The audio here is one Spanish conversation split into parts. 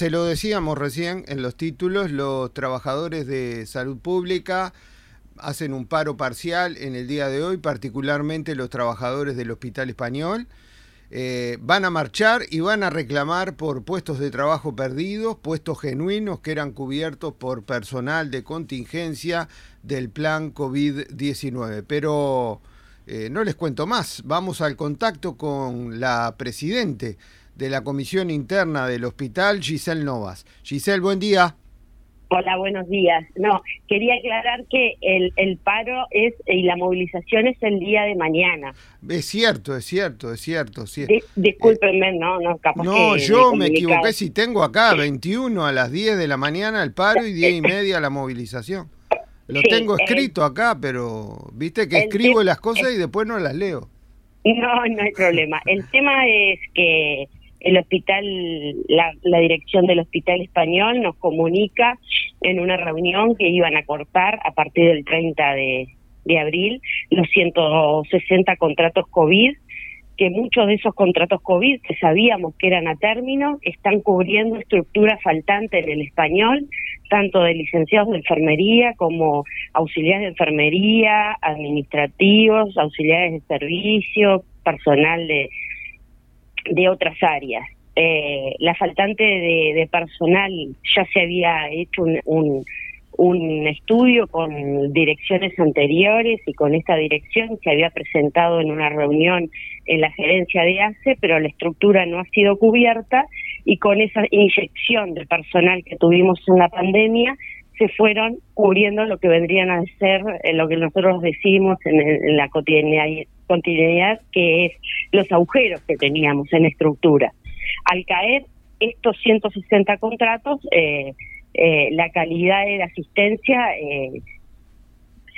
se lo decíamos recién en los títulos, los trabajadores de salud pública hacen un paro parcial en el día de hoy, particularmente los trabajadores del Hospital Español. Eh, van a marchar y van a reclamar por puestos de trabajo perdidos, puestos genuinos que eran cubiertos por personal de contingencia del plan COVID-19. Pero eh, no les cuento más, vamos al contacto con la presidente de la Comisión Interna del Hospital, Giselle Novas. Giselle, buen día. Hola, buenos días. No, quería aclarar que el, el paro es y la movilización es el día de mañana. Es cierto, es cierto, es cierto. Sí. discúlpenme, no, no, capaz No, yo me, equivoqué si tengo acá 21 a las 10 de la mañana el paro y 10 y media la movilización. Lo tengo escrito acá, pero viste que escribo las cosas y después no las leo. No, no hay problema. El tema es que el hospital, la, dirección del hospital español nos comunica en una reunión que iban a cortar a partir del 30 de, abril los 160 contratos COVID, que muchos de esos contratos COVID que sabíamos que eran a término están cubriendo estructura faltante en el español, tanto de licenciados de enfermería como auxiliares de enfermería, administrativos, auxiliares de servicio, personal de de otras áreas. Eh, la faltante de, personal ya se había hecho un, un, estudio con direcciones anteriores y con esta dirección se había presentado en una reunión en la gerencia de ACE, pero la estructura no ha sido cubierta y con esa inyección de personal que tuvimos en la pandemia se fueron cubriendo lo que vendrían a ser eh, lo que nosotros decimos en, la cotidianidad, continuidad, que es los agujeros que teníamos en estructura. Al caer estos 160 contratos, eh, eh, la calidad de la asistencia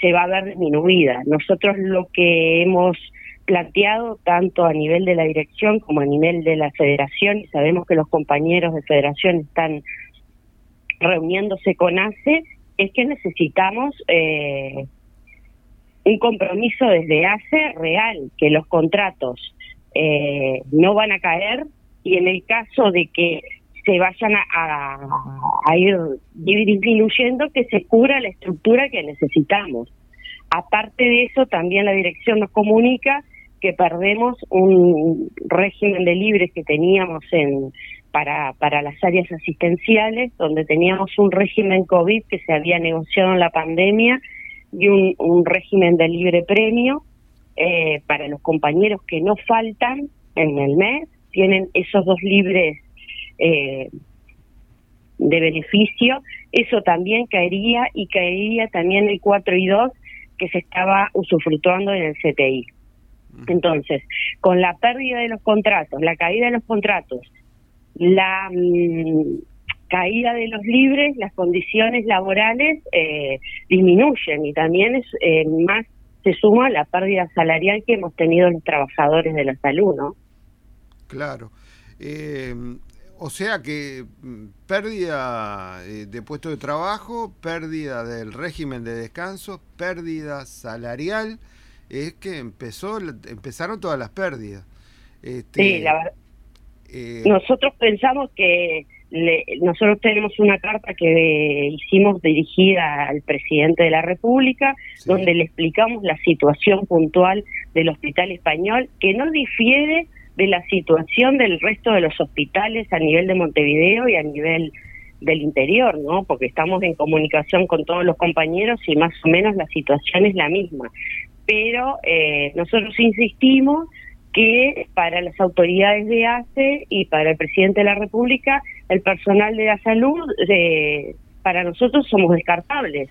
se va a ver disminuida. Nosotros lo que hemos planteado tanto a nivel de la dirección como a nivel de la federación, y sabemos que los compañeros de federación están reuniéndose con ACE es que necesitamos eh, un compromiso desde ACE real, que los contratos eh, no van a caer y en el caso de que se vayan a, a, ir disminuyendo, que se cubra la estructura que necesitamos. Aparte de eso, también la dirección nos comunica que perdemos un régimen de libres que teníamos en, para, para las áreas asistenciales, donde teníamos un régimen COVID que se había negociado en la pandemia y un, un régimen de libre premio eh, para los compañeros que no faltan en el mes, tienen esos dos libres eh, de beneficio, eso también caería y caería también el 4 y 2 que se estaba usufructuando en el CTI. Entonces, con la pérdida de los contratos, la caída de los contratos la mm, caída de los libres, las condiciones laborales eh, disminuyen y también es eh, más se suma la pérdida salarial que hemos tenido los trabajadores de la salud, ¿no? Claro. Eh, o sea que mm, pérdida de puesto de trabajo, pérdida del régimen de descanso, pérdida salarial, es que empezó empezaron todas las pérdidas. Este, sí, la verdad eh, nosotros pensamos que nosotros tenemos una carta que hicimos dirigida al presidente de la República, donde le explicamos la situación puntual del hospital español, que no difiere de la situación del resto de los hospitales a nivel de Montevideo y a nivel del interior, ¿no? Porque estamos en comunicación con todos los compañeros y más o menos la situación es la misma. Pero eh, nosotros insistimos que para las autoridades de ACE y para el presidente de la República, el personal de la salud, eh, para nosotros somos descartables,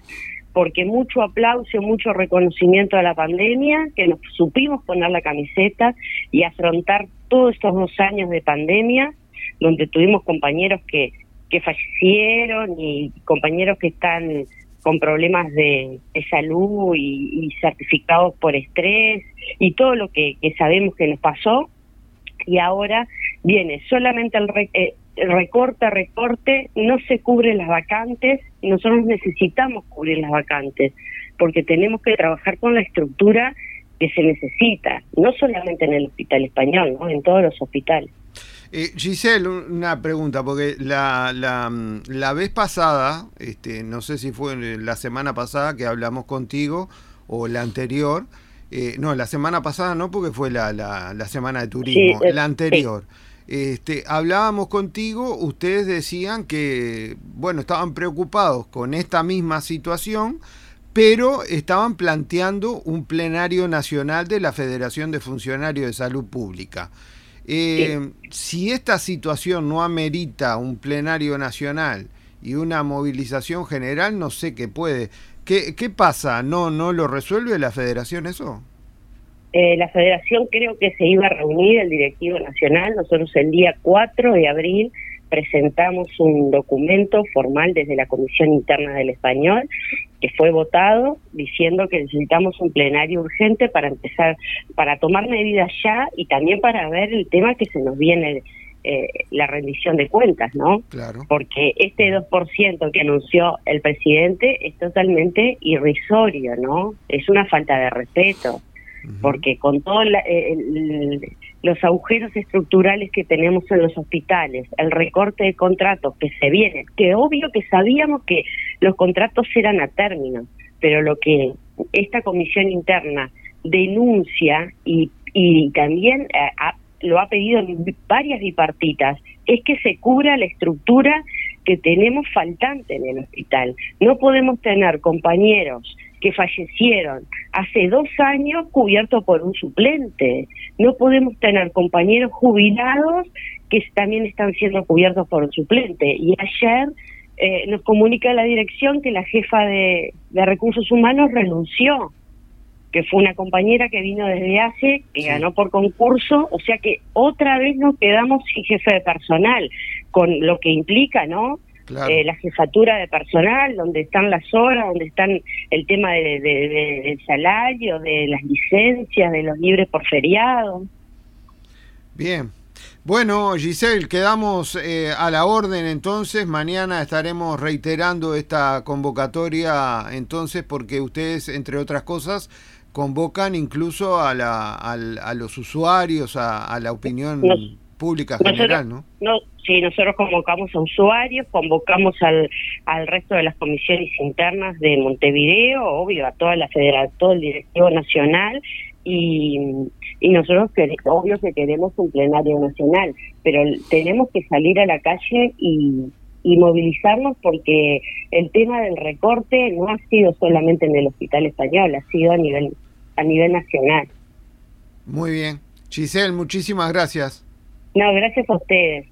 porque mucho aplauso, mucho reconocimiento a la pandemia, que nos supimos poner la camiseta y afrontar todos estos dos años de pandemia, donde tuvimos compañeros que, que fallecieron y compañeros que están con problemas de, salud y, certificados por estrés y todo lo que, sabemos que nos pasó. Y ahora viene solamente el, eh, recorte, recorte, no se cubren las vacantes nosotros necesitamos cubrir las vacantes porque tenemos que trabajar con la estructura que se necesita, no solamente en el hospital español, ¿no? en todos los hospitales. Eh, Giselle, una pregunta, porque la, la, la, vez pasada, este, no sé si fue la semana pasada que hablamos contigo o la anterior, eh, no, la semana pasada no, porque fue la, la, la semana de turismo, la anterior. Este, hablábamos contigo, ustedes decían que, bueno, estaban preocupados con esta misma situación, pero estaban planteando un plenario nacional de la Federación de Funcionarios de Salud Pública. Eh, si esta situación no amerita un plenario nacional y una movilización general, no sé qué puede. ¿Qué, qué pasa? ¿No, ¿No lo resuelve la federación eso? Eh, la federación creo que se iba a reunir el directivo nacional. Nosotros el día 4 de abril presentamos un documento formal desde la Comisión Interna del Español que fue votado diciendo que necesitamos un plenario urgente para empezar, para tomar medidas ya y también para ver el tema que se nos viene eh, la rendición de cuentas, ¿no? Claro. Porque este 2% que anunció el presidente es totalmente irrisorio, ¿no? Es una falta de respeto porque con todos los agujeros estructurales que tenemos en los hospitales, el recorte de contratos que se viene, que obvio que sabíamos que los contratos eran a término, pero lo que esta comisión interna denuncia y, y también eh, lo ha pedido en varias bipartitas, es que se cubra la estructura que tenemos faltante en el hospital. No podemos tener compañeros que fallecieron hace dos años cubiertos por un suplente. No podemos tener compañeros jubilados que también están siendo cubiertos por un suplente. Y ayer eh, nos comunica la dirección que la jefa de, recursos humanos renunció que fue una compañera que vino desde hace, que ganó por concurso, o sea que otra vez nos quedamos sin jefe de personal, con lo que implica, ¿no? Eh, la jefatura de personal, donde están las horas, donde están el tema de, del salario, de las licencias, de los libres por feriado. Bien. Bueno, Giselle, quedamos eh, a la orden entonces. Mañana estaremos reiterando esta convocatoria entonces porque ustedes, entre otras cosas, convocan incluso a, la, a, los usuarios, a, la opinión pública general, ¿no? No, sí, nosotros convocamos a usuarios, convocamos al, al resto de las comisiones internas de Montevideo, obvio, a toda la federación, todo el directivo nacional y, y nosotros obvio que queremos un plenario nacional, pero tenemos que salir a la calle y, y movilizarnos porque el tema del recorte no ha sido solamente en el hospital español, ha sido a nivel a nivel nacional. Muy bien. Giselle, muchísimas gracias. No, gracias a ustedes.